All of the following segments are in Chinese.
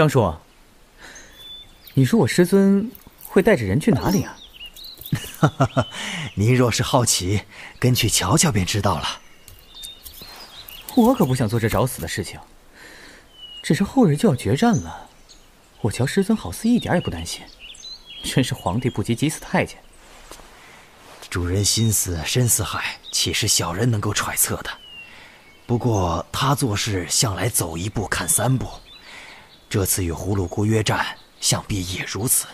张叔，你说我师尊会带着人去哪里啊？哈哈哈，您若是好奇，跟去瞧瞧便知道了。我可不想做这找死的事情。只是后日就要决战了，我瞧师尊好似一点也不担心。真是皇帝不急急死太监。主人心思深似海，岂是小人能够揣测的？不过他做事向来走一步看三步，这次与葫芦姑约战，想必也如此。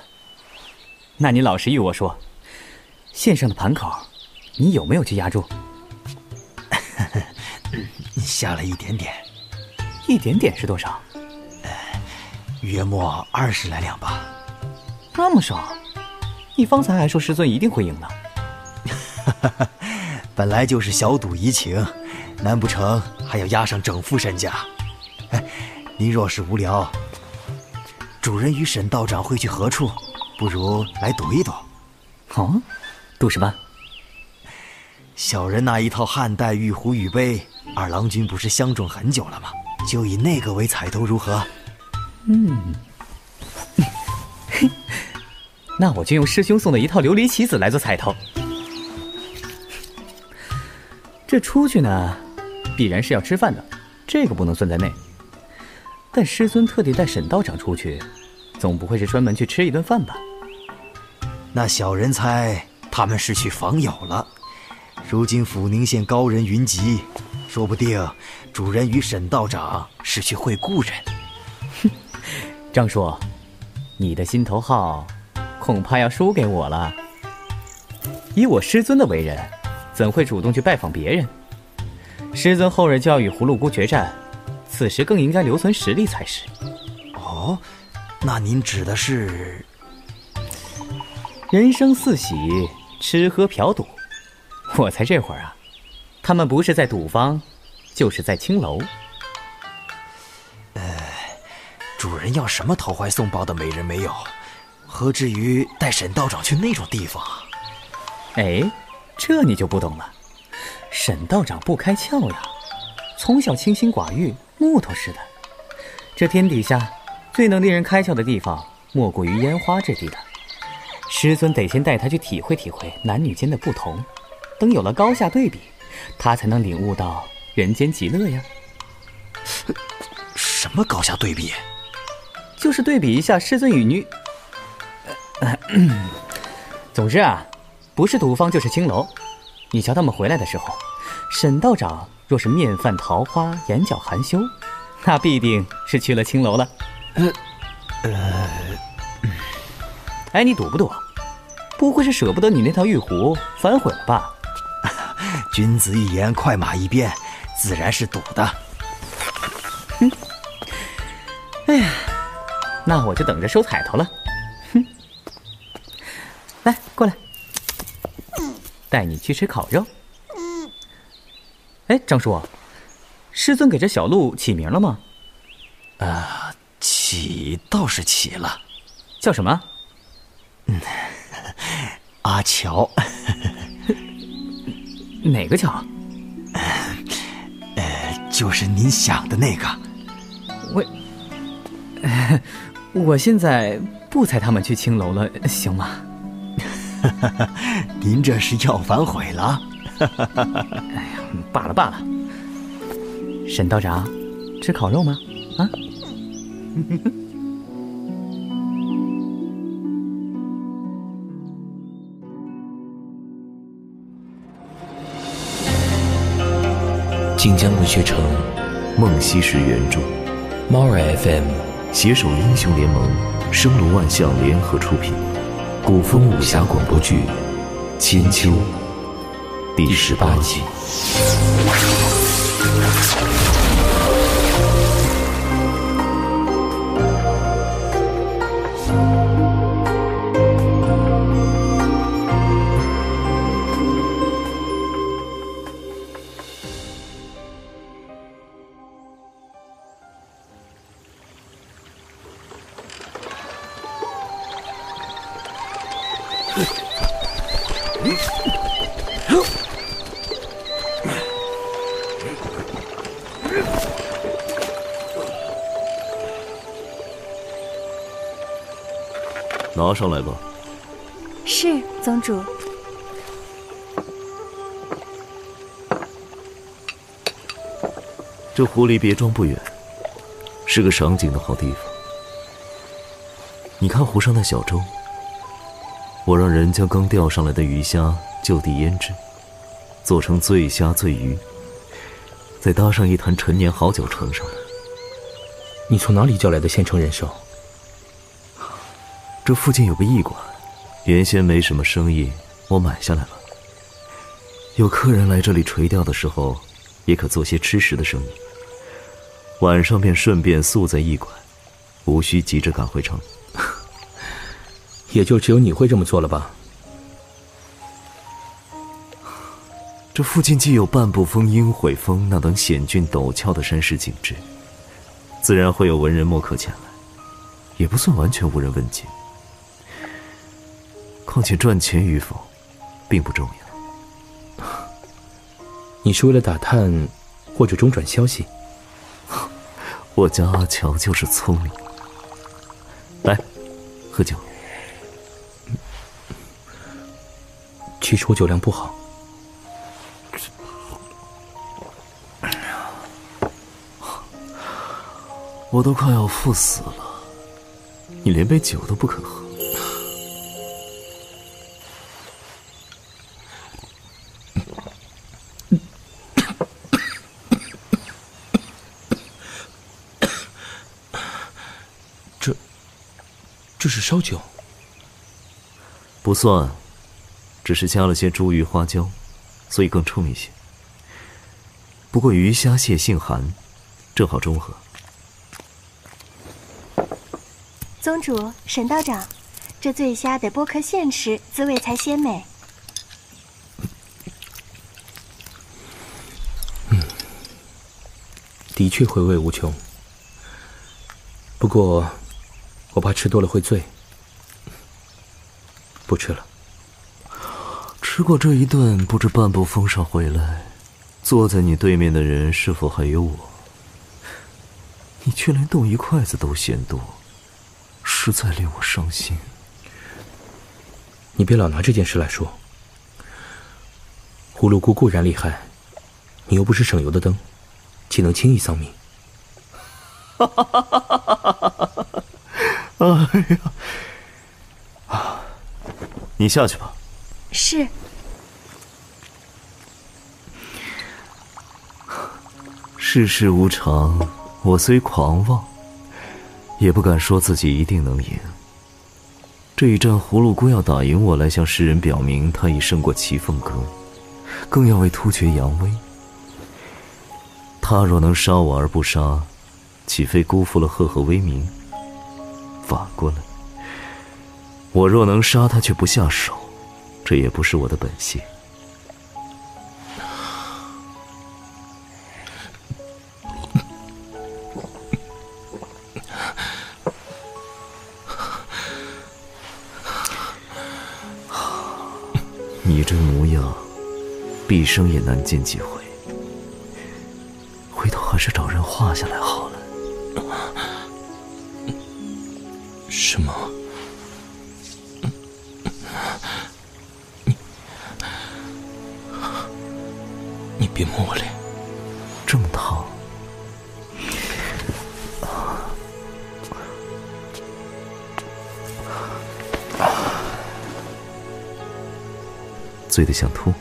那你老实与我说，线上的盘口，你有没有去压住？下了一点点。一点点是多少？约莫二十来两吧。那么少？你方才还说师尊一定会赢呢。本来就是小赌怡情，难不成还要压上整副身家？哎，您若是无聊，主人与沈道长会去何处？不如来赌一赌。哦，赌什么？小人那一套汉代玉壶玉杯，二郎君不是相中很久了吗？就以那个为彩头如何？嗯，嘿，那我就用师兄送的一套琉璃棋子来做彩头。这出去呢，必然是要吃饭的，这个不能算在内。但师尊特地带沈道长出去，总不会是专门去吃一顿饭吧？那小人猜他们是去访友了。如今抚宁县高人云集，说不定主人与沈道长是去会故人。哼，张叔，你的心头好，恐怕要输给我了。以我师尊的为人。怎会主动去拜访别人？师尊后日就要与葫芦姑决战，此时更应该留存实力才是。哦，那您指的是？人生四喜，吃喝嫖赌。我猜这会儿啊，他们不是在赌坊，就是在青楼。呃，主人要什么投怀送抱的美人没有？何至于带沈道长去那种地方啊？哎。这你就不懂了，沈道长不开窍呀，从小清心寡欲，木头似的。这天底下最能令人开窍的地方，莫过于烟花之地了。师尊得先带他去体会体会男女间的不同，等有了高下对比，他才能领悟到人间极乐呀。什么高下对比？就是对比一下师尊与女…… 总之啊。不是赌坊就是青楼，你瞧他们回来的时候，沈道长若是面泛桃花，眼角含羞，那必定是去了青楼了。呃，呃，哎，你赌不赌？不会是舍不得你那套玉壶反悔了吧？君子一言，快马一鞭，自然是赌的。哼，哎呀，那我就等着收彩头了。哼，来，过来。带你去吃烤肉。嗯。哎，张叔，师尊给这小鹿起名了吗？啊，起倒是起了，叫什么？嗯，阿乔。哪个乔？呃，就是您想的那个。我，我现在不踩他们去青楼了，行吗？您这是要反悔了？哎呀，罢了罢了。沈道长，吃烤肉吗？啊？晋江文学城，梦溪石原著，猫耳 FM 携手英雄联盟，生龙万象联合出品。古风武侠广播剧《千秋》第十八集。拿上来吧。是宗主。这湖离别庄不远，是个赏景的好地方。你看湖上的小舟，我让人将刚钓上来的鱼虾就地腌制，做成醉虾醉鱼，再搭上一坛陈年好酒盛上来。你从哪里叫来的现成人手？这附近有个驿馆，原先没什么生意，我买下来了。有客人来这里垂钓的时候，也可做些吃食的生意。晚上便顺便宿在驿馆，无需急着赶回城。也就只有你会这么做了吧？这附近既有半步峰、鹰悔峰那等险峻陡峭的山势景致，自然会有文人墨客前来，也不算完全无人问津。况且赚钱与否，并不重要。你是为了打探，或者中转消息？我家阿乔就是聪明。来，喝酒。其实我酒量不好。我都快要赴死了，你连杯酒都不肯喝。这是烧酒，不算，只是加了些茱萸花椒，所以更冲一些。不过鱼虾蟹性寒，正好中和。宗主、沈道长，这醉虾得剥壳现吃，滋味才鲜美。嗯，的确回味无穷。不过。我怕吃多了会醉，不吃了。吃过这一顿，不知半步风上回来，坐在你对面的人是否还有我？你却连动一筷子都嫌多，实在令我伤心。你别老拿这件事来说。葫芦姑固然厉害，你又不是省油的灯，岂能轻易丧命？哈哈哈哈哈哈！哎呀，啊！你下去吧。是。世事无常，我虽狂妄，也不敢说自己一定能赢。这一战，葫芦姑要打赢我，来向世人表明她已胜过齐凤阁，更要为突厥扬威。他若能杀我而不杀，岂非辜负了赫赫威名？反过来，我若能杀他却不下手，这也不是我的本性。这模样，毕生也难见几回。回头还是找人画下来好了。什么？你你别摸我脸，醉得想吐。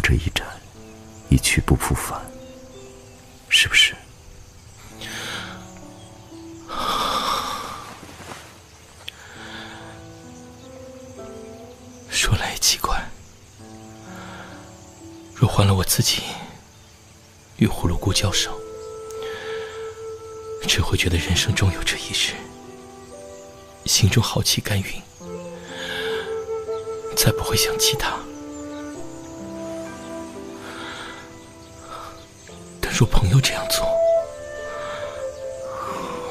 这一战一去不复返，是不是？说来也奇怪，若换了我自己与葫芦姑交手，只会觉得人生终有这一日。心中豪气干云，再不会想起他。若朋友这样做，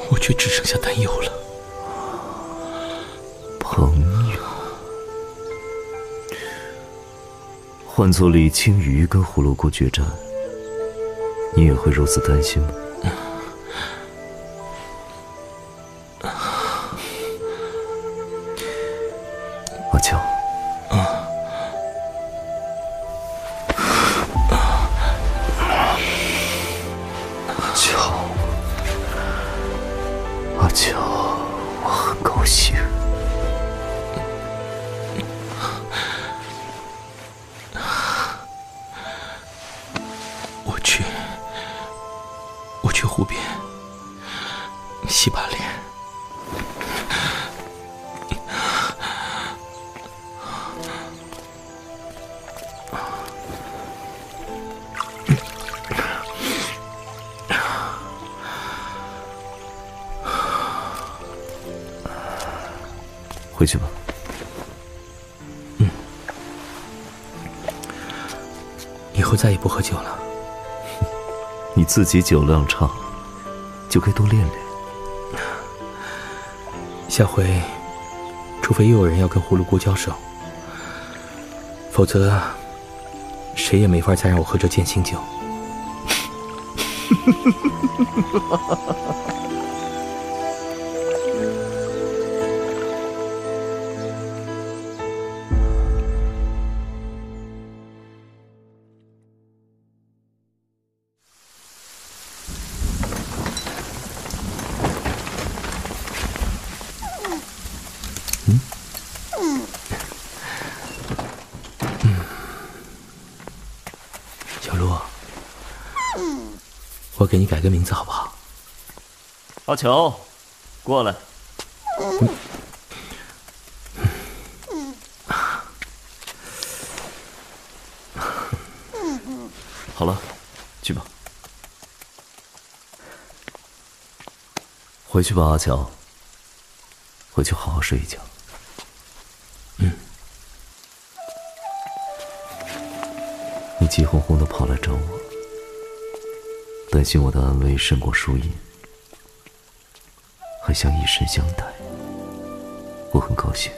我却只剩下担忧了。朋友，换做李青鱼跟葫芦姑决战，你也会如此担心吗？湖边洗把脸。回去吧。以后再也不喝酒了。你自己酒量差，就该多练练。下回，除非又有人要跟葫芦姑交手，否则谁也没法再让我喝这剑心酒。我给你改个名字好不好？阿乔，过来。好了，去吧。回去吧，阿乔。回去好好睡一觉。嗯你急哄哄的跑来找我，担心我的安危胜过输赢，还想以身相待，我很高兴，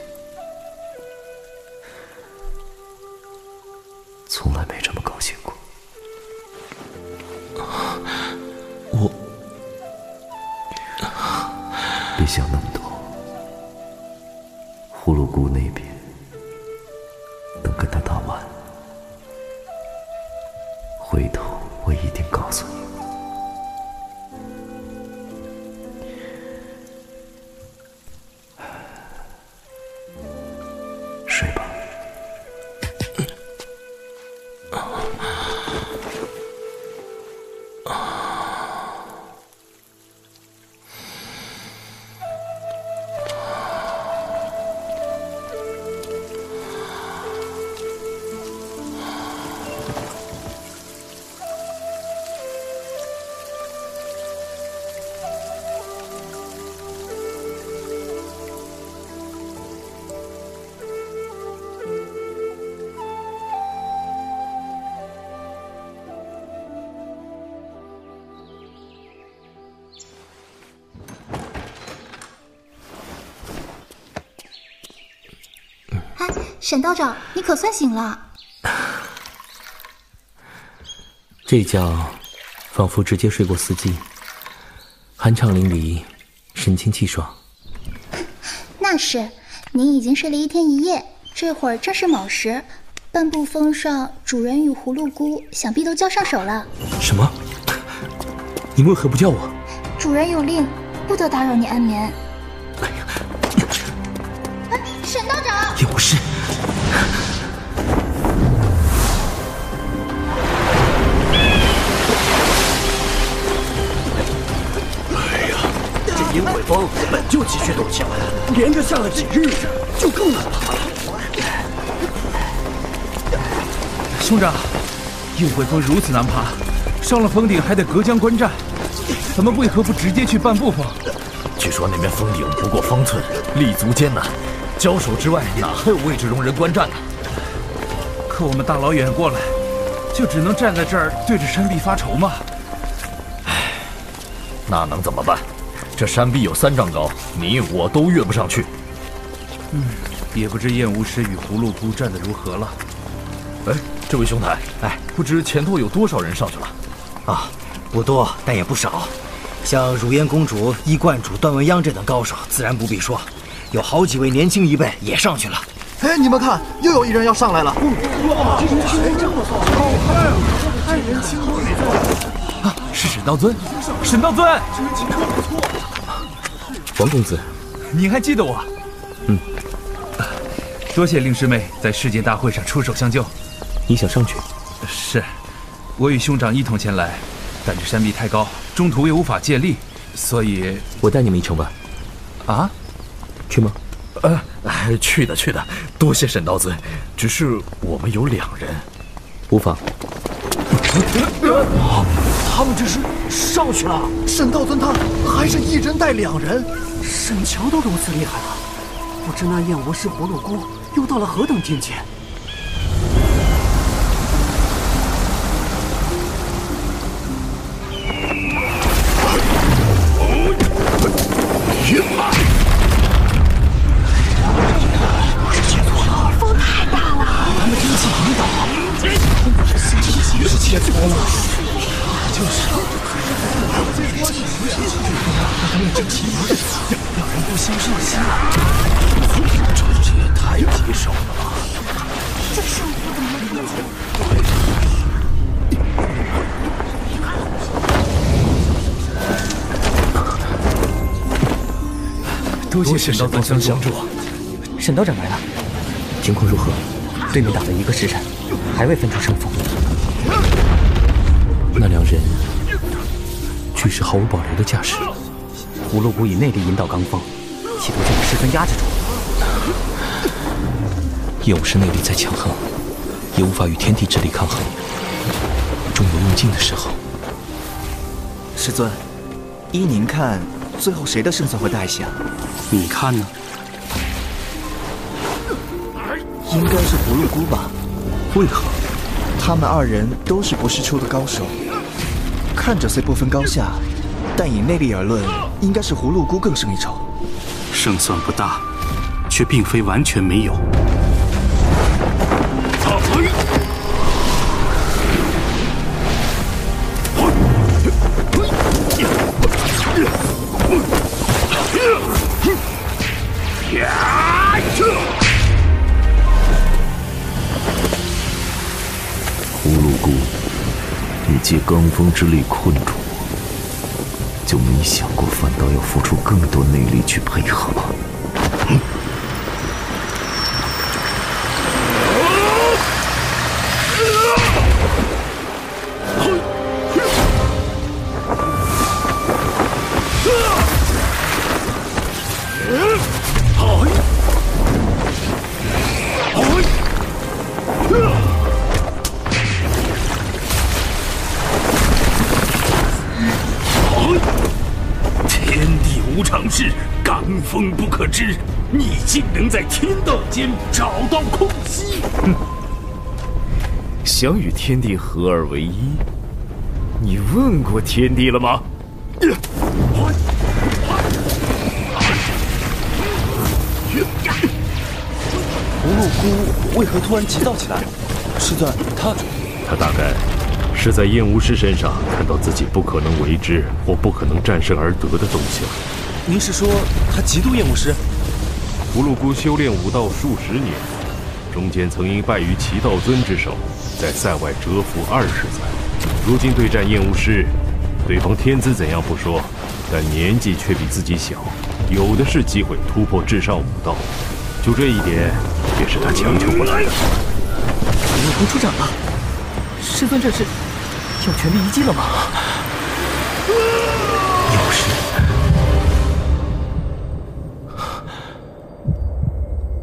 沈道长，你可算醒了。这觉，仿佛直接睡过四季，酣畅淋漓，神清气爽。那是，您已经睡了一天一夜，这会儿正是卯时，半步峰上，主人与葫芦姑想必都交上手了。什么？你为何不叫我？主人有令，不得打扰你安眠。这鹰尾风本就急缺陡峭，连着下了几日，就更难爬了。兄长，鹰尾峰如此难爬，上了峰顶还得隔江观战，咱们为何不直接去半步峰？据说那边峰顶不过方寸，立足艰难，交手之外哪还有位置容人观战呢？可我们大老远过来，就只能站在这儿对着山壁发愁吗？唉，那能怎么办？这山壁有三丈高，你我都越不上去。嗯，也不知燕无师与葫芦姑战得如何了。哎，这位兄台，哎，不知前头有多少人上去了？啊，不多，但也不少。像如烟公主、衣冠主段文央这等高手，自然不必说。有好几位年轻一辈也上去了。哎，你们看，又有一人要上来了！哇，这人轻功这么错，好快啊！这人轻功没错啊，是沈道尊，沈道尊，这人情况不错。王公子，你还记得我？嗯，多谢令师妹在世界大会上出手相救。你想上去？是，我与兄长一同前来，但这山壁太高，中途又无法借力，所以我带你们一程吧。啊，去吗？呃，去的去的，多谢沈道尊。只是我们有两人，无妨。他们这是上去了。沈道尊他还是一人带两人，沈乔都如此厉害了，不知那燕无师葫芦姑又到了何等境界？沈道尊相助。沈道长来了，情况如何？对面打了一个时辰，还未分出胜负。那两人俱是毫无保留的架势。葫芦谷以内力引导罡风，企图将师尊压制住。叶武师内力再强横，也无法与天地之力抗衡，终有用尽的时候。师尊，依您看，最后谁的胜算会大一些啊？你看呢？应该是葫芦姑吧？为何？他们二人都是不世出的高手，看着虽不分高下，但以内力而论，应该是葫芦姑更胜一筹。胜算不大，却并非完全没有。借罡风之力困住我，就没想过反倒要付出更多内力去配合吗？可知。你竟能在天道间找到空隙？哼！想与天地合二为一，你问过天地了吗？葫芦姑为何突然急躁起来？师尊，他他大概是在燕无师身上看到自己不可能为之或不可能战胜而得的东西了。您是说他嫉妒厌恶师？葫芦姑修炼武道数十年，中间曾因败于齐道尊之手，在塞外蛰伏二十载。如今对战厌恶师，对方天资怎样不说，但年纪却比自己小，有的是机会突破至上武道。就这一点，也是他强求不来的。葫芦姑出掌了，师尊这是要全力一击了吗？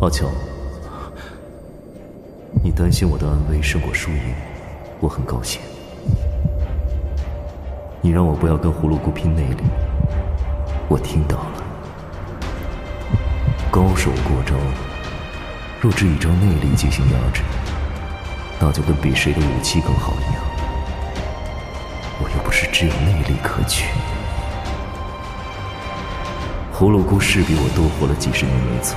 阿乔，你担心我的安危胜过输赢，我很高兴。你让我不要跟葫芦姑拼内力，我听到了。高手过招，若只以招内力进行压制，那就跟比谁的武器更好一样。我又不是只有内力可取。葫芦姑是比我多活了几十年，没错。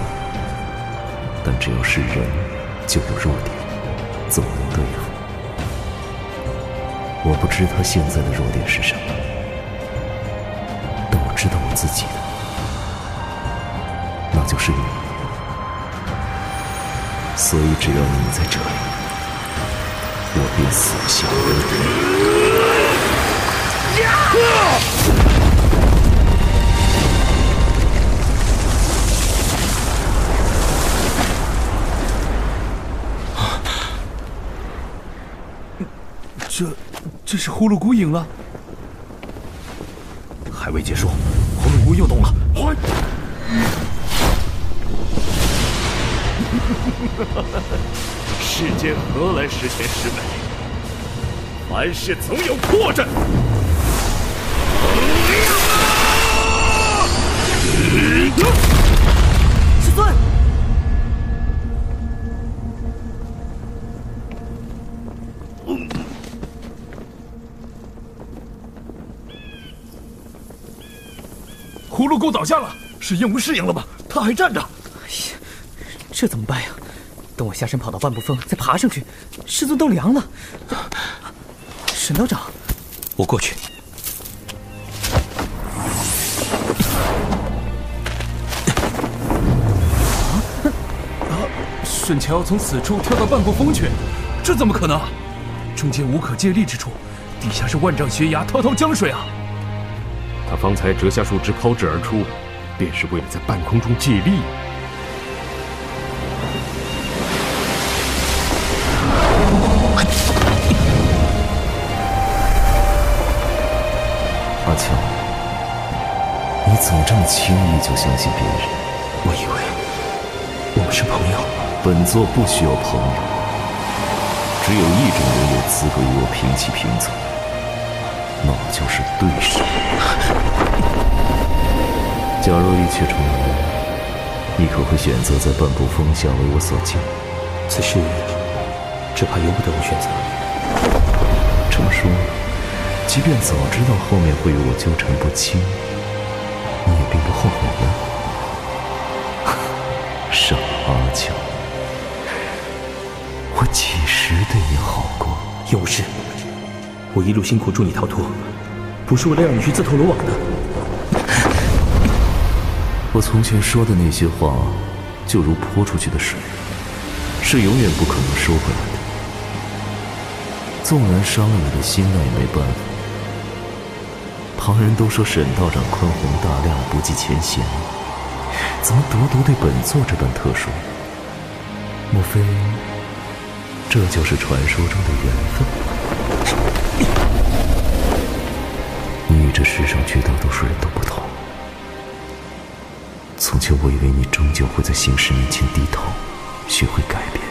但只要是人，就有弱点，总能对付。我不知他现在的弱点是什么，但我知道我自己的，那就是你。所以只要你在这里，我便死心塌地。这，这是呼噜姑影了，还未结束，呼噜姑又动了。世间何来十全十美？凡事总有破绽。师葫芦姑倒下了，是燕无事赢了吧？他还站着。哎呀，这怎么办呀？等我下山跑到半步峰，再爬上去，师尊都凉了。沈道长，我过去。啊啊！沈乔从此处跳到半步峰去，这怎么可能？中间无可借力之处，底下是万丈悬崖，滔滔江水啊！他方才折下树枝抛掷而出，便是为了在半空中借力。阿乔，你怎么这么轻易就相信别人？我以为我们是朋友。本座不需要朋友，只有一种人有资格与我平起平坐。那就是对手。假若一切重来，你可会选择在半步峰下为我所救？此事只怕由不得我选择。这么说，即便早知道后面会与我纠缠不清，你也并不后悔呀？傻阿乔，我几时对你好过？有事。我一路辛苦助你逃脱，不是为了让你去自投罗网的。我从前说的那些话，就如泼出去的水，是永远不可能收回来的。纵然伤了你的心，那也没办法。旁人都说沈道长宽宏大量，不计前嫌，怎么独独对本座这般特殊？莫非这就是传说中的缘分？世上绝大多数人都不同。从前我以为你终究会在形势面前低头，学会改变，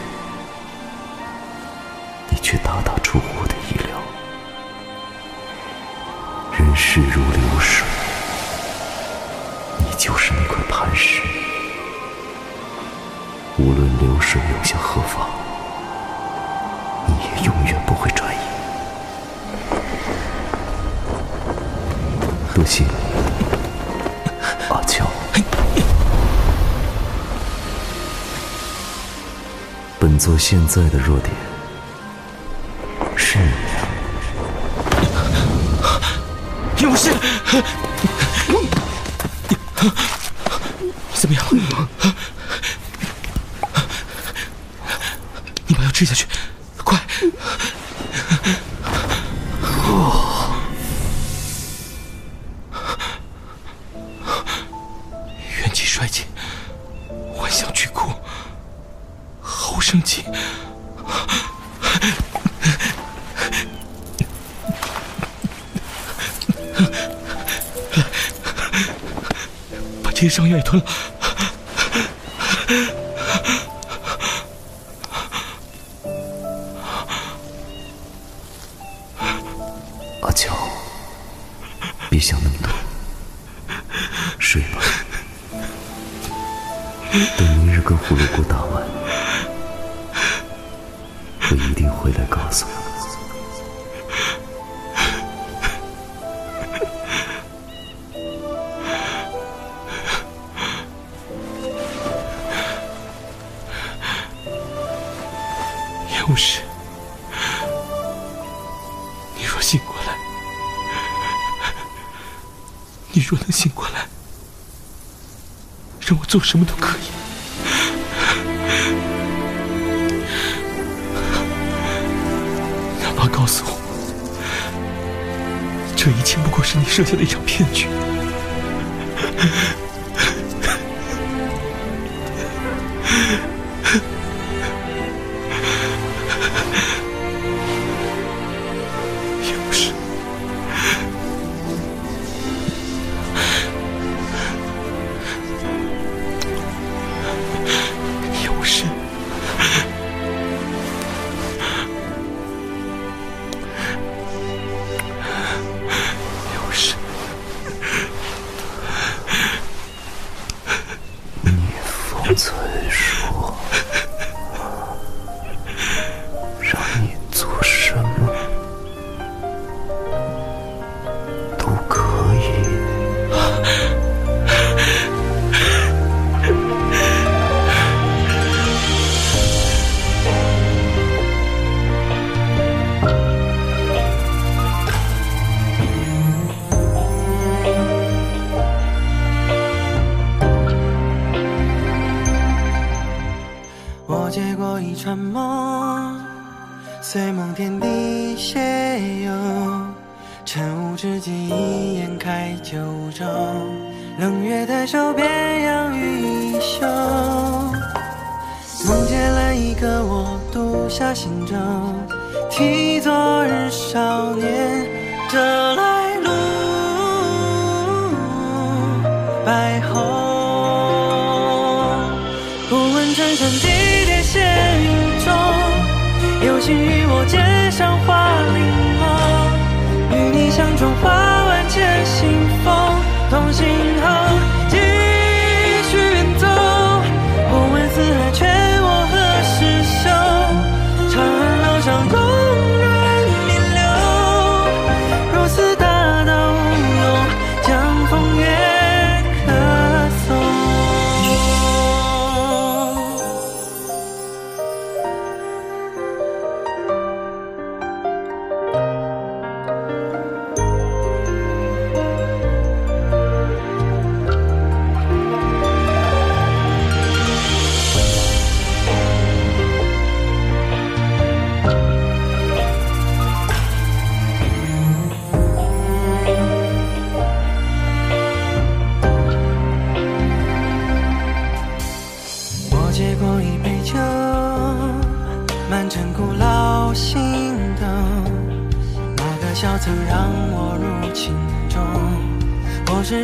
你却大大出乎我的意料。人世如流水，你就是那块磐石，无论流水流向何方，你也永远不会转做现在的弱点。把这些伤药也吞了。做什么都可以。哪怕告诉我这一切不过是你设下的一场骗局。没有晨雾之际，一眼开九州冷月。抬手便样雨衣袖，梦见了一个我，渡下行舟，替昨日少年折来路。白虹不问，春山低点，仙雨中，有幸与我肩上花。像中花万千信风，同行后。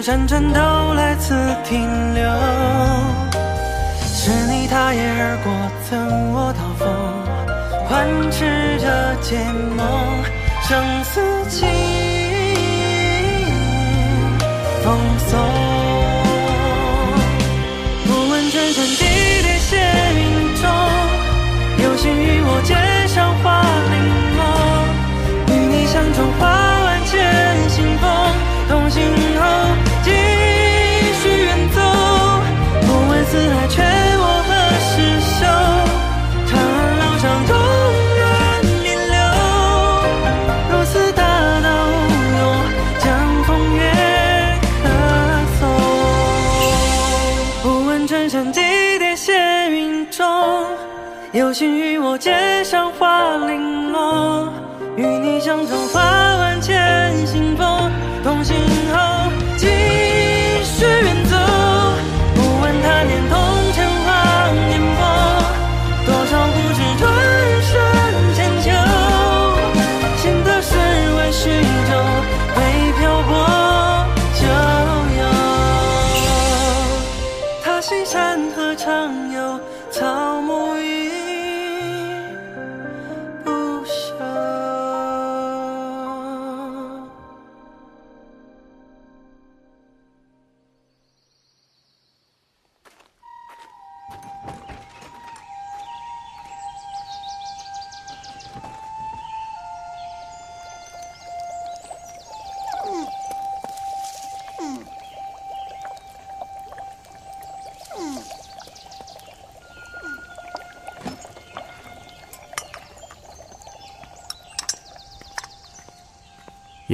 辗转都来自停留。是你踏夜而过赠我刀锋换痴者解梦生死情。奉送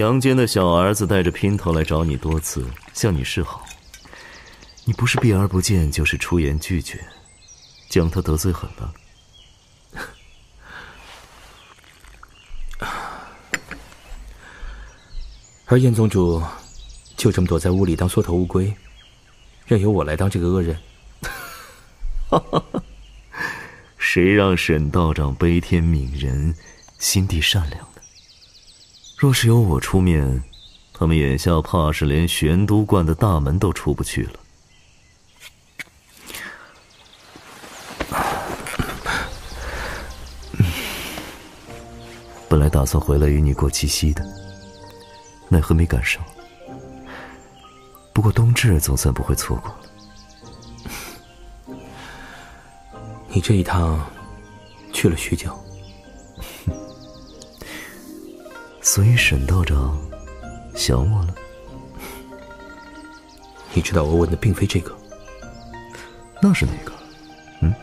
杨坚的小儿子带着姘头来找你多次，向你示好，你不是避而不见，就是出言拒绝，将他得罪狠了。而燕宗主就这么躲在屋里当缩头乌龟，任由我来当这个恶人。谁让沈道长悲天悯人，心地善良呢？若是由我出面，他们眼下怕是连玄都观的大门都出不去了。本来打算回来与你过七夕的，奈何没赶上。不过冬至总算不会错过了。你这一趟去了许久，所以沈道长想我了。你知道我问的并非这个，那是哪个？嗯，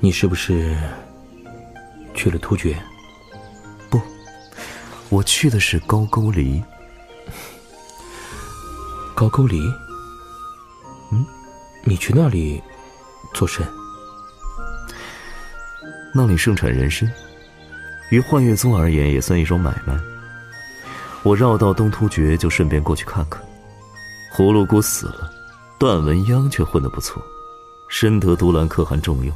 你是不是去了突厥？不，我去的是高句丽。高句丽？嗯，你去那里做甚？那里盛产人参，于幻月宗而言也算一种买卖。我绕道东突厥，就顺便过去看看。葫芦姑死了，段文央却混得不错，深得独兰可汗重用，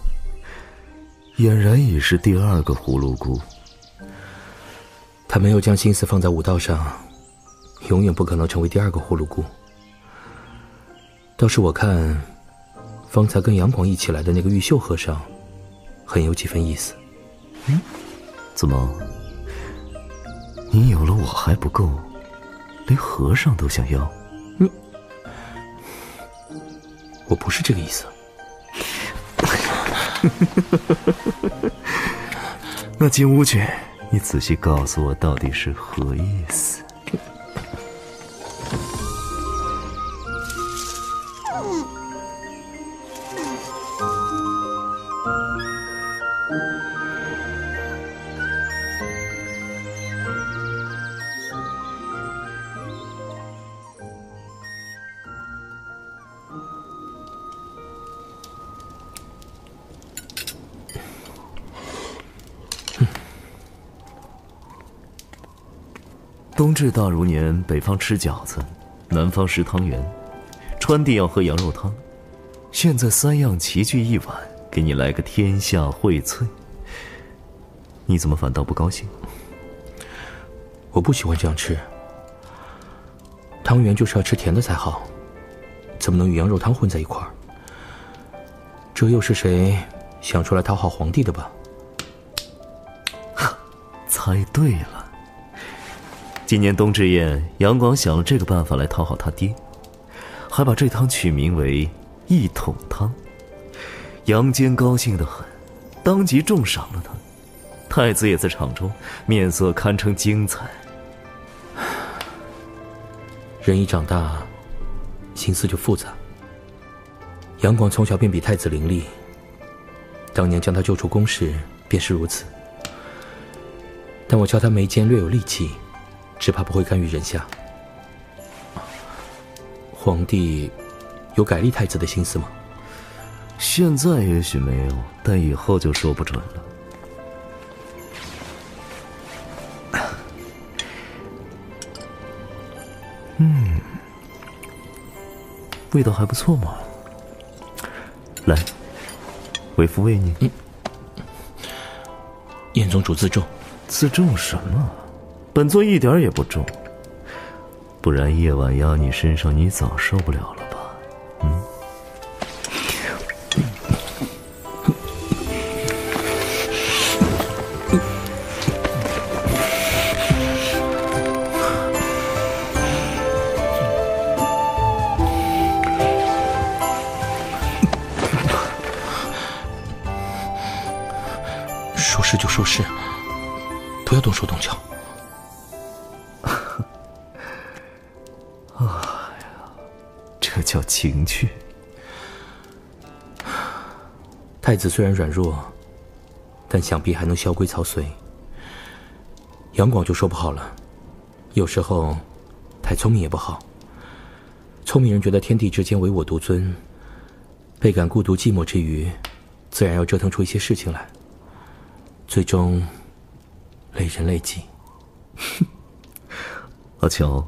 俨然已是第二个葫芦姑。他没有将心思放在武道上，永远不可能成为第二个葫芦姑。倒是我看，方才跟杨广一起来的那个玉秀和尚，很有几分意思。嗯，怎么？你有了我还不够，连和尚都想要？你，我不是这个意思。那进屋去，你仔细告诉我到底是何意思。冬至大如年，北方吃饺子，南方食汤圆，川地要喝羊肉汤。现在三样齐聚一碗，给你来个天下荟萃。你怎么反倒不高兴？我不喜欢这样吃。汤圆就是要吃甜的才好，怎么能与羊肉汤混在一块儿？这又是谁想出来讨好皇帝的吧？猜对了。今年冬至宴，杨广想了这个办法来讨好他爹，还把这汤取名为“一统汤”。杨坚高兴的很，当即重赏了他。太子也在场中，面色堪称精彩。人一长大，心思就复杂。杨广从小便比太子伶俐，当年将他救出宫时便是如此。但我瞧他眉间略有戾气。只怕不会甘于人下。皇帝有改立太子的心思吗？现在也许没有，但以后就说不准了。嗯，味道还不错嘛。来，为夫喂你。嗯燕宗主自重。自重什么？本座一点也不重，不然夜晚压你身上，你早受不了了。子虽然软弱，但想必还能萧规曹随。杨广就说不好了，有时候太聪明也不好。聪明人觉得天地之间唯我独尊，倍感孤独寂寞之余，自然要折腾出一些事情来，最终累人累己。阿乔，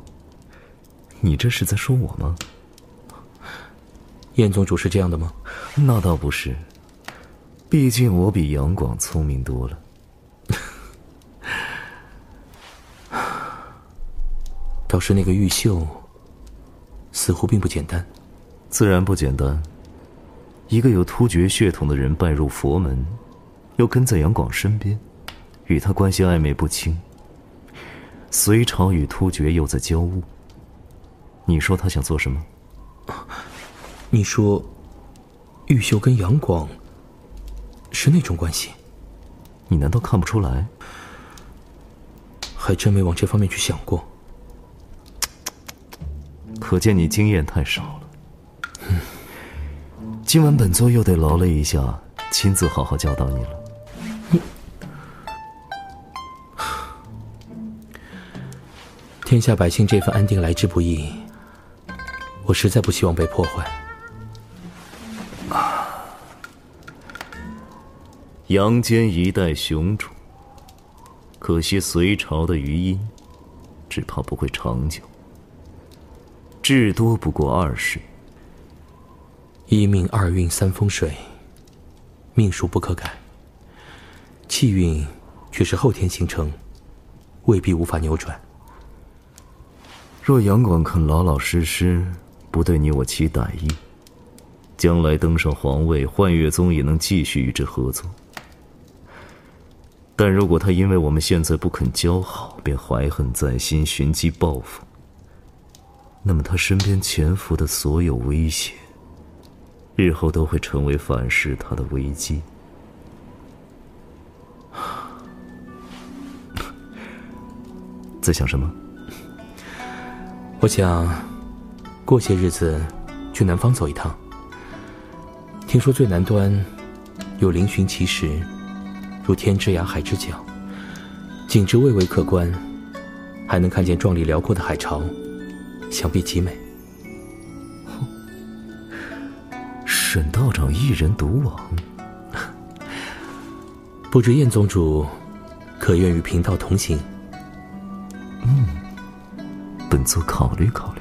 你这是在说我吗？燕宗主是这样的吗？那倒不是，毕竟我比杨广聪明多了。倒是那个玉秀，似乎并不简单。自然不简单。一个有突厥血统的人拜入佛门，又跟在杨广身边，与他关系暧昧不清。隋朝与突厥又在交恶。你说他想做什么？你说，玉秀跟杨广是那种关系？你难道看不出来？还真没往这方面去想过。可见你经验太少了。今晚本座又得劳累一下，亲自好好教导你了。天下百姓这份安定来之不易，我实在不希望被破坏。阳间一代雄主，可惜隋朝的余音，只怕不会长久。至多不过二世。一命二运三风水，命数不可改。气运却是后天形成，未必无法扭转。若杨广肯老老实实，不对你我起歹意，将来登上皇位，幻月宗也能继续与之合作。但如果他因为我们现在不肯交好，便怀恨在心，寻机报复，那么他身边潜伏的所有威胁，日后都会成为反噬他的危机。在想什么？我想，过些日子去南方走一趟。听说最南端有嶙峋奇石，如天之涯海之角，景致蔚为可观，还能看见壮丽辽阔的海潮，想必极美。沈道长一人独往，不知燕宗主可愿与贫道同行？嗯，本座考虑考虑。